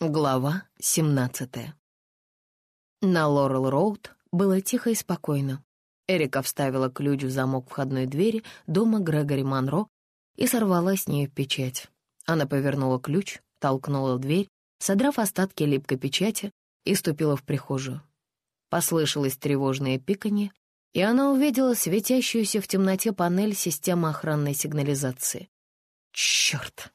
Глава 17 На Лорел-Роуд было тихо и спокойно. Эрика вставила ключ в замок входной двери дома Грегори Монро и сорвала с нее печать. Она повернула ключ, толкнула дверь, содрав остатки липкой печати, и ступила в прихожую. Послышалось тревожное пиканье, и она увидела светящуюся в темноте панель системы охранной сигнализации. «Черт!»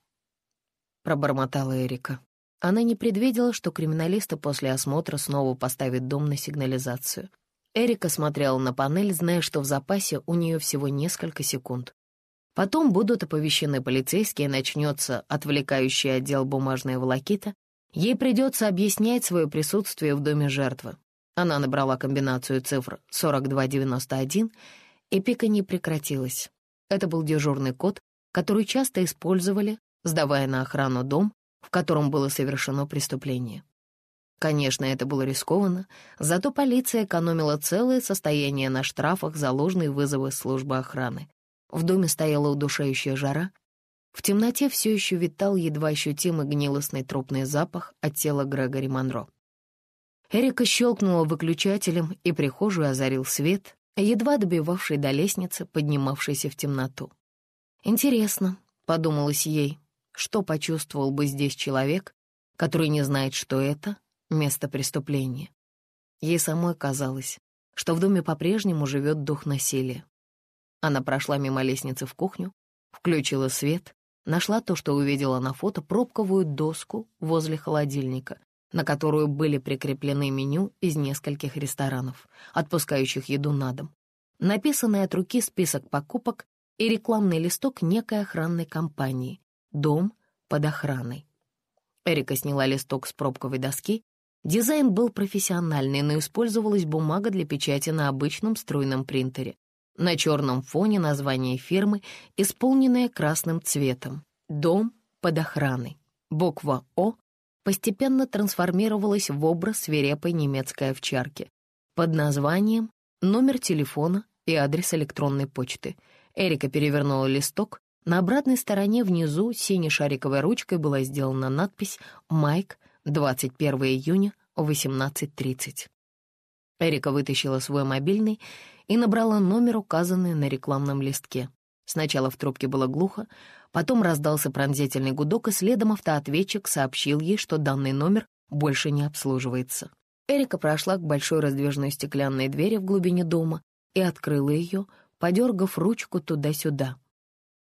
— пробормотала Эрика. Она не предвидела, что криминалисты после осмотра снова поставят дом на сигнализацию. Эрика смотрела на панель, зная, что в запасе у нее всего несколько секунд. Потом будут оповещены полицейские, начнется отвлекающий отдел бумажная волокита. Ей придется объяснять свое присутствие в доме жертвы. Она набрала комбинацию цифр 4291, и пика не прекратилась. Это был дежурный код, который часто использовали, сдавая на охрану дом, в котором было совершено преступление. Конечно, это было рискованно, зато полиция экономила целое состояние на штрафах за ложные вызовы службы охраны. В доме стояла удушающая жара. В темноте все еще витал едва ощутимый гнилостный трупный запах от тела Грегори Монро. Эрика щелкнула выключателем, и прихожую озарил свет, едва добивавший до лестницы, поднимавшейся в темноту. «Интересно», — подумалось ей, что почувствовал бы здесь человек, который не знает, что это место преступления. Ей самой казалось, что в доме по-прежнему живет дух насилия. Она прошла мимо лестницы в кухню, включила свет, нашла то, что увидела на фото, пробковую доску возле холодильника, на которую были прикреплены меню из нескольких ресторанов, отпускающих еду на дом, написанный от руки список покупок и рекламный листок некой охранной компании, Дом под охраной. Эрика сняла листок с пробковой доски. Дизайн был профессиональный, но использовалась бумага для печати на обычном струйном принтере. На черном фоне название фирмы, исполненное красным цветом. «Дом под охраной». Буква «О» постепенно трансформировалась в образ свирепой немецкой овчарки под названием, номер телефона и адрес электронной почты. Эрика перевернула листок на обратной стороне внизу синей шариковой ручкой была сделана надпись «Майк, 21 июня, 18.30». Эрика вытащила свой мобильный и набрала номер, указанный на рекламном листке. Сначала в трубке было глухо, потом раздался пронзительный гудок, и следом автоответчик сообщил ей, что данный номер больше не обслуживается. Эрика прошла к большой раздвижной стеклянной двери в глубине дома и открыла ее, подергав ручку туда-сюда.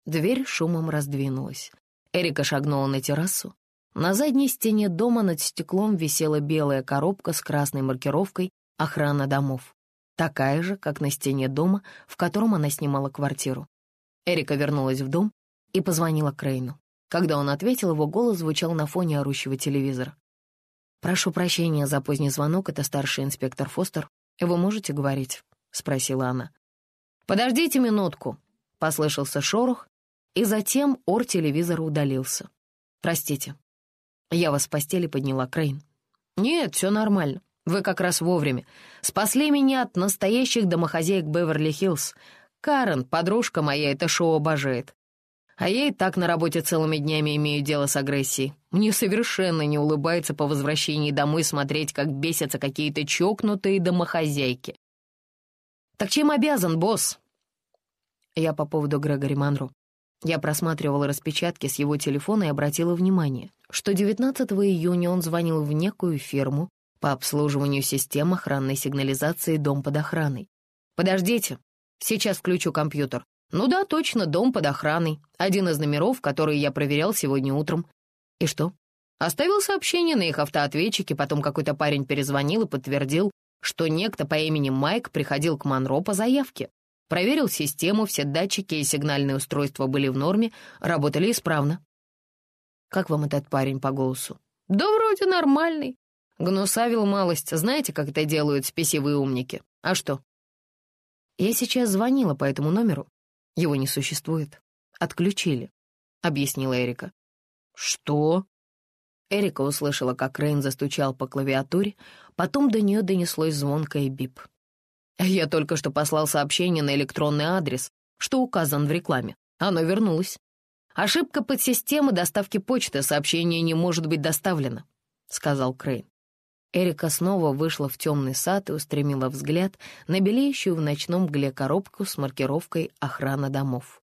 Дверь шумом раздвинулась. Эрика шагнула на террасу. На задней стене дома над стеклом висела белая коробка с красной маркировкой «Охрана домов», такая же, как на стене дома, в котором она снимала квартиру. Эрика вернулась в дом и позвонила Крейну. Когда он ответил, его голос звучал на фоне орущего телевизора. «Прошу прощения за поздний звонок, это старший инспектор Фостер. Вы можете говорить?» — спросила она. «Подождите минутку», — послышался шорох, и затем ор телевизора удалился. «Простите, я вас с постели подняла, Крейн». «Нет, все нормально. Вы как раз вовремя. Спасли меня от настоящих домохозяек Беверли-Хиллз. Карен, подружка моя, это шоу обожает. А я и так на работе целыми днями имею дело с агрессией. Мне совершенно не улыбается по возвращении домой смотреть, как бесятся какие-то чокнутые домохозяйки. Так чем обязан, босс?» Я по поводу Грегори Монро. Я просматривала распечатки с его телефона и обратила внимание, что 19 июня он звонил в некую фирму по обслуживанию систем охранной сигнализации «Дом под охраной». «Подождите, сейчас включу компьютер». «Ну да, точно, дом под охраной. Один из номеров, которые я проверял сегодня утром». «И что?» Оставил сообщение на их автоответчике, потом какой-то парень перезвонил и подтвердил, что некто по имени Майк приходил к Монро по заявке. Проверил систему, все датчики и сигнальные устройства были в норме, работали исправно. «Как вам этот парень по голосу?» «Да вроде нормальный. Гнусавил малость. Знаете, как это делают спесивые умники? А что?» «Я сейчас звонила по этому номеру. Его не существует. Отключили», — объяснила Эрика. «Что?» Эрика услышала, как Рейн застучал по клавиатуре, потом до нее донеслось звонкое бип. Я только что послал сообщение на электронный адрес, что указан в рекламе. Оно вернулось. Ошибка подсистемы доставки почты, сообщение не может быть доставлено. — сказал Крейн. Эрика снова вышла в темный сад и устремила взгляд на белеющую в ночном мгле коробку с маркировкой «Охрана домов».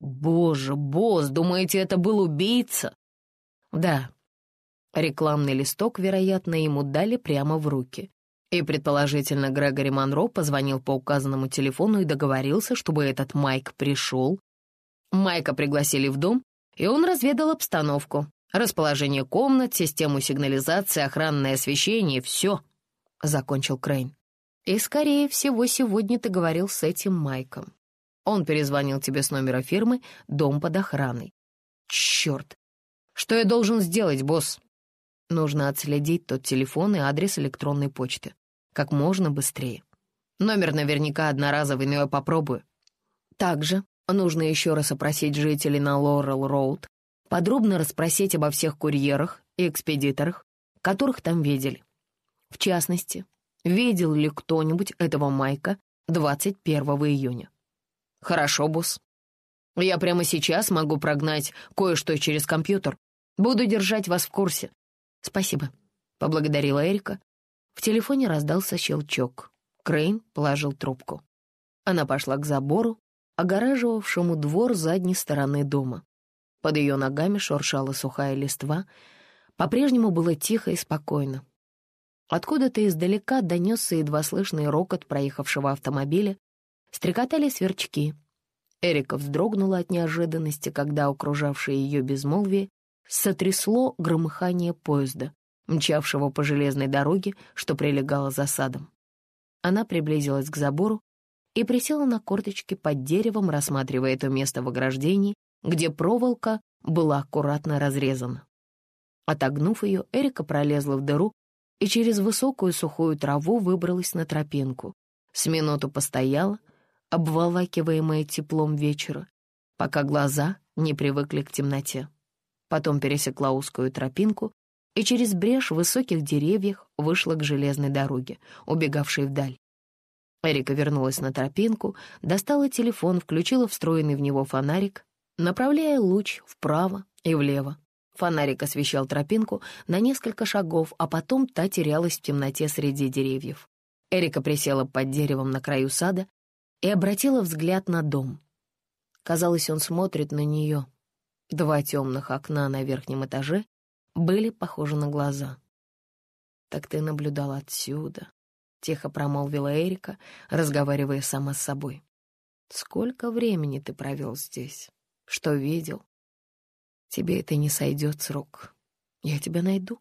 «Боже, босс, думаете, это был убийца?» «Да». Рекламный листок, вероятно, ему дали прямо в руки. И, предположительно, Грегори Монро позвонил по указанному телефону и договорился, чтобы этот Майк пришел. Майка пригласили в дом, и он разведал обстановку. Расположение комнат, систему сигнализации, охранное освещение — все, — закончил Крейн. И, скорее всего, сегодня ты говорил с этим Майком. Он перезвонил тебе с номера фирмы «Дом под охраной». Черт! Что я должен сделать, босс? Нужно отследить тот телефон и адрес электронной почты. Как можно быстрее. Номер наверняка одноразовый, но я попробую. Также нужно еще раз опросить жителей на Лорел-Роуд, подробно расспросить обо всех курьерах и экспедиторах, которых там видели. В частности, видел ли кто-нибудь этого Майка 21 июня. Хорошо, босс. Я прямо сейчас могу прогнать кое-что через компьютер. Буду держать вас в курсе. Спасибо, — поблагодарила Эрика. В телефоне раздался щелчок. Крейн положил трубку. Она пошла к забору, огораживавшему двор задней стороны дома. Под ее ногами шуршала сухая листва. По-прежнему было тихо и спокойно. Откуда-то издалека донесся едва слышный рокот проехавшего автомобиля. Стрекотали сверчки. Эрика вздрогнула от неожиданности, когда окружавшее ее безмолвие сотрясло громыхание поезда, мчавшего по железной дороге, что прилегало за садом. Она приблизилась к забору и присела на корточки под деревом, рассматривая то место в ограждении, где проволока была аккуратно разрезана. Отогнув ее, Эрика пролезла в дыру и через высокую сухую траву выбралась на тропинку. С минуту постояла, обволакиваемая теплом вечера, пока глаза не привыкли к темноте. Потом пересекла узкую тропинку и через брешь в высоких деревьях вышла к железной дороге, убегавшей вдаль. Эрика вернулась на тропинку, достала телефон, включила встроенный в него фонарик направляя луч вправо и влево. Фонарик освещал тропинку на несколько шагов, а потом та терялась в темноте среди деревьев. Эрика присела под деревом на краю сада и обратила взгляд на дом. Казалось, он смотрит на нее. Два темных окна на верхнем этаже были похожи на глаза. «Так ты наблюдал отсюда», — тихо промолвила Эрика, разговаривая сама с собой. «Сколько времени ты провел здесь?» что видел. Тебе это не сойдет с рук. Я тебя найду.